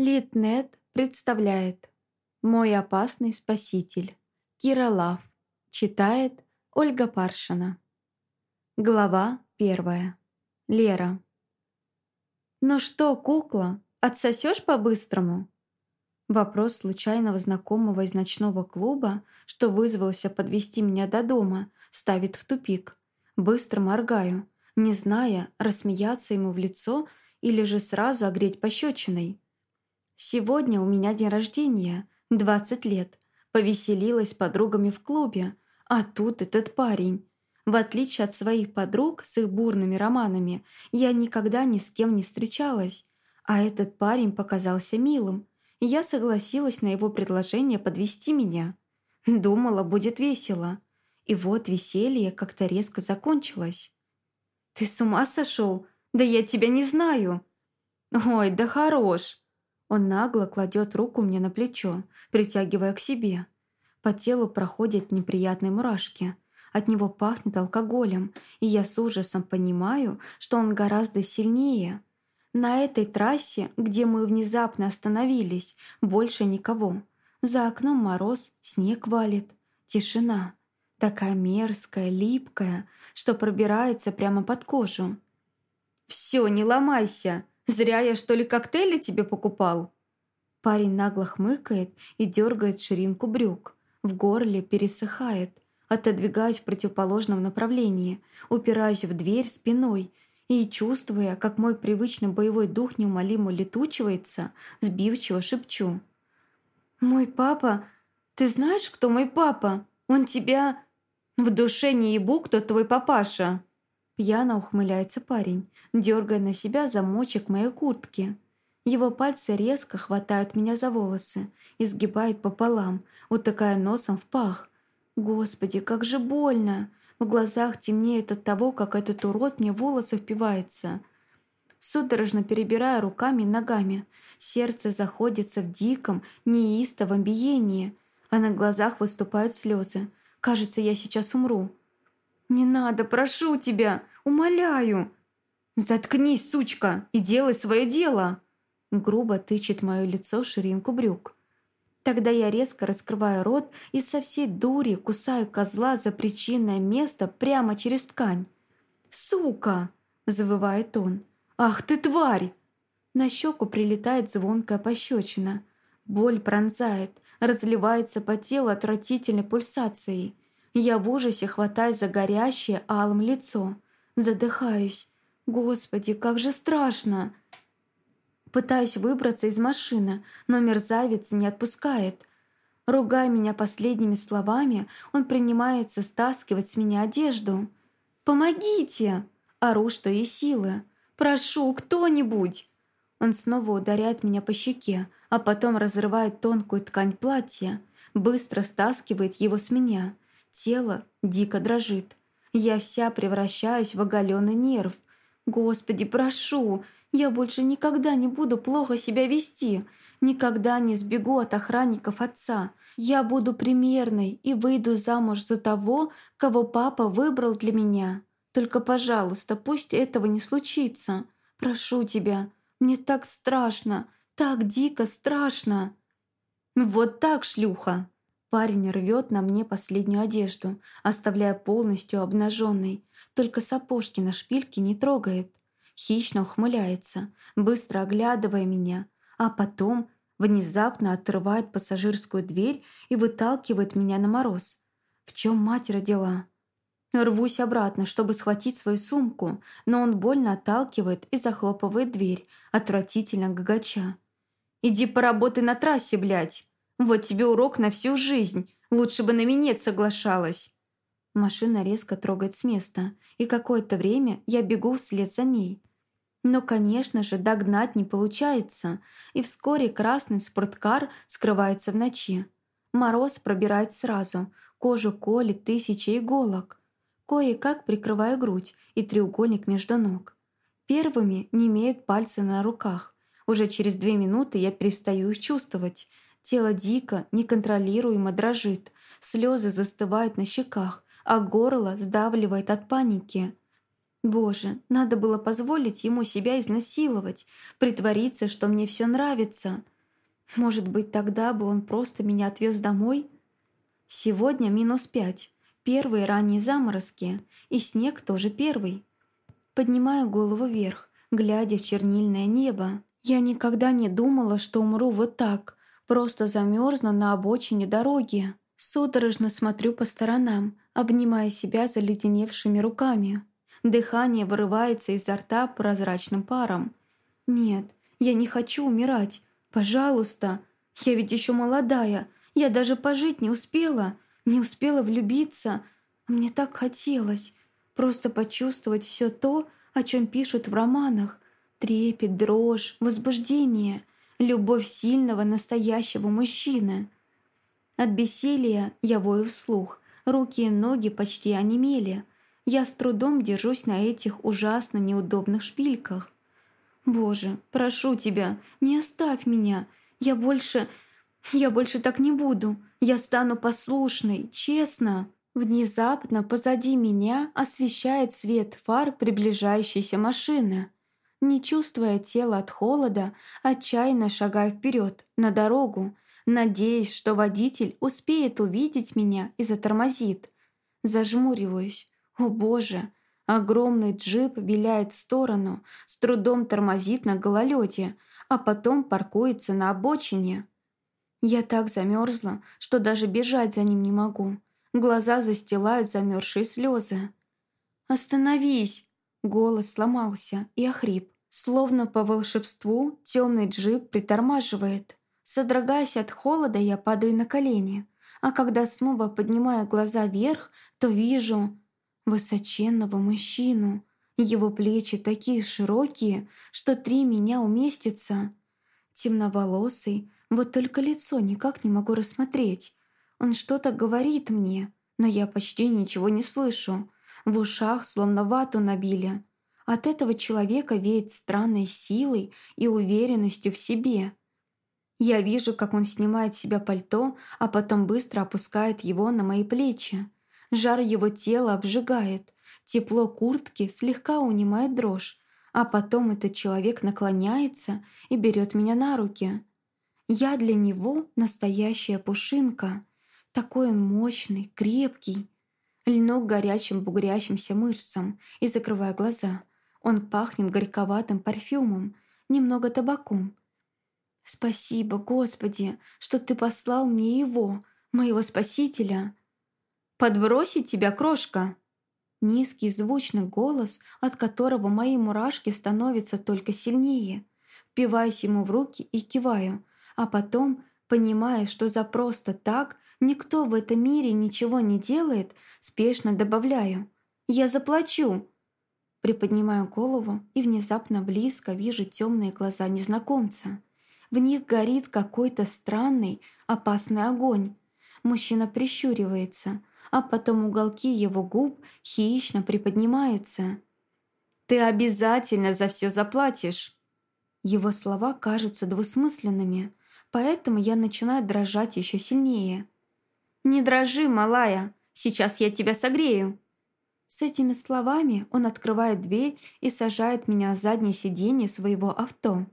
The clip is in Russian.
Литнет представляет «Мой опасный спаситель» Кира Лав Читает Ольга Паршина Глава первая Лера «Ну что, кукла, отсосешь по-быстрому?» Вопрос случайного знакомого из ночного клуба, что вызвался подвести меня до дома, ставит в тупик. Быстро моргаю, не зная, рассмеяться ему в лицо или же сразу огреть пощечиной. Сегодня у меня день рождения, 20 лет. Повеселилась с подругами в клубе, а тут этот парень. В отличие от своих подруг с их бурными романами, я никогда ни с кем не встречалась, а этот парень показался милым. Я согласилась на его предложение подвести меня. Думала, будет весело. И вот веселье как-то резко закончилось. «Ты с ума сошел? Да я тебя не знаю!» «Ой, да хорош!» Он нагло кладет руку мне на плечо, притягивая к себе. По телу проходят неприятные мурашки. От него пахнет алкоголем, и я с ужасом понимаю, что он гораздо сильнее. На этой трассе, где мы внезапно остановились, больше никого. За окном мороз, снег валит. Тишина. Такая мерзкая, липкая, что пробирается прямо под кожу. «Все, не ломайся!» Зря я, что ли, коктейли тебе покупал?» Парень нагло хмыкает и дергает ширинку брюк. В горле пересыхает. Отодвигаюсь в противоположном направлении, упираюсь в дверь спиной и, чувствуя, как мой привычный боевой дух неумолимо летучивается, сбивчиво шепчу. «Мой папа? Ты знаешь, кто мой папа? Он тебя...» «В душе не ебу, кто твой папаша!» Пьяно ухмыляется парень, дергая на себя замочек моей куртки. Его пальцы резко хватают меня за волосы и сгибают пополам, утыкая носом в пах. Господи, как же больно! В глазах темнеет от того, как этот урод мне волосы впивается. Судорожно перебирая руками и ногами, сердце заходится в диком, неистовом биении, а на глазах выступают слезы. Кажется, я сейчас умру. «Не надо, прошу тебя! Умоляю!» «Заткнись, сучка, и делай свое дело!» Грубо тычет мое лицо в ширинку брюк. Тогда я резко раскрываю рот и со всей дури кусаю козла за причинное место прямо через ткань. «Сука!» – завывает он. «Ах ты тварь!» На щеку прилетает звонкая пощечина. Боль пронзает, разливается по телу отвратительной пульсацией. Я в ужасе хватаюсь за горящее алым лицо. Задыхаюсь. Господи, как же страшно! Пытаюсь выбраться из машины, но мерзавец не отпускает. Ругая меня последними словами, он принимается стаскивать с меня одежду. «Помогите!» Ору, что и силы. «Прошу, кто-нибудь!» Он снова ударяет меня по щеке, а потом разрывает тонкую ткань платья, быстро стаскивает его с меня – Тело дико дрожит. Я вся превращаюсь в оголенный нерв. Господи, прошу, я больше никогда не буду плохо себя вести. Никогда не сбегу от охранников отца. Я буду примерной и выйду замуж за того, кого папа выбрал для меня. Только, пожалуйста, пусть этого не случится. Прошу тебя. Мне так страшно, так дико страшно. Вот так, шлюха. Парень рвет на мне последнюю одежду, оставляя полностью обнаженной. Только сапожки на шпильке не трогает. Хищно ухмыляется, быстро оглядывая меня, а потом внезапно отрывает пассажирскую дверь и выталкивает меня на мороз. В чем мать родила? Рвусь обратно, чтобы схватить свою сумку, но он больно отталкивает и захлопывает дверь, отвратительно гагача. «Иди поработай на трассе, блядь!» Вот тебе урок на всю жизнь. Лучше бы на минет соглашалась». Машина резко трогает с места, и какое-то время я бегу вслед за ней. Но, конечно же, догнать не получается, и вскоре красный спорткар скрывается в ночи. Мороз пробирает сразу, кожу колет тысячи иголок. Кое-как прикрываю грудь и треугольник между ног. Первыми не имеют пальцы на руках. Уже через две минуты я перестаю их чувствовать – Тело дико, неконтролируемо дрожит, слезы застывают на щеках, а горло сдавливает от паники. Боже, надо было позволить ему себя изнасиловать, притвориться, что мне все нравится. Может быть, тогда бы он просто меня отвез домой? Сегодня минус пять. Первые ранние заморозки. И снег тоже первый. Поднимаю голову вверх, глядя в чернильное небо. Я никогда не думала, что умру вот так. Просто замерзну на обочине дороги. Судорожно смотрю по сторонам, обнимая себя заледеневшими руками. Дыхание вырывается изо рта прозрачным паром. «Нет, я не хочу умирать. Пожалуйста. Я ведь еще молодая. Я даже пожить не успела. Не успела влюбиться. Мне так хотелось. Просто почувствовать все то, о чем пишут в романах. Трепет, дрожь, возбуждение. Любовь сильного, настоящего мужчины. От бессилия я вою вслух. Руки и ноги почти онемели. Я с трудом держусь на этих ужасно неудобных шпильках. «Боже, прошу тебя, не оставь меня. Я больше... Я больше так не буду. Я стану послушной, честно». Внезапно позади меня освещает свет фар приближающейся машины. Не чувствуя тела от холода, отчаянно шагаю вперед на дорогу, надеясь, что водитель успеет увидеть меня и затормозит. Зажмуриваюсь. О боже! Огромный джип виляет в сторону, с трудом тормозит на гололёде, а потом паркуется на обочине. Я так замерзла, что даже бежать за ним не могу. Глаза застилают замерзшие слезы. «Остановись!» Голос сломался и охрип. Словно по волшебству темный джип притормаживает. Содрогаясь от холода, я падаю на колени. А когда снова поднимаю глаза вверх, то вижу высоченного мужчину. Его плечи такие широкие, что три меня уместится. Темноволосый, вот только лицо никак не могу рассмотреть. Он что-то говорит мне, но я почти ничего не слышу. В ушах словно вату набили. От этого человека веет странной силой и уверенностью в себе. Я вижу, как он снимает с себя пальто, а потом быстро опускает его на мои плечи. Жар его тела обжигает, тепло куртки слегка унимает дрожь, а потом этот человек наклоняется и берет меня на руки. Я для него настоящая пушинка. Такой он мощный, крепкий. Льну к горячим бугрящимся мышцам и закрываю глаза. Он пахнет горьковатым парфюмом, немного табаком. Спасибо, Господи, что Ты послал мне его, моего Спасителя. Подбросить тебя, крошка!» Низкий звучный голос, от которого мои мурашки становятся только сильнее. Впиваюсь ему в руки и киваю, а потом, понимая, что за просто так никто в этом мире ничего не делает, спешно добавляю «Я заплачу!» Приподнимаю голову и внезапно близко вижу темные глаза незнакомца. В них горит какой-то странный, опасный огонь. Мужчина прищуривается, а потом уголки его губ хищно приподнимаются. «Ты обязательно за все заплатишь!» Его слова кажутся двусмысленными, поэтому я начинаю дрожать еще сильнее. «Не дрожи, малая, сейчас я тебя согрею!» С этими словами он открывает дверь и сажает меня на заднее сиденье своего авто.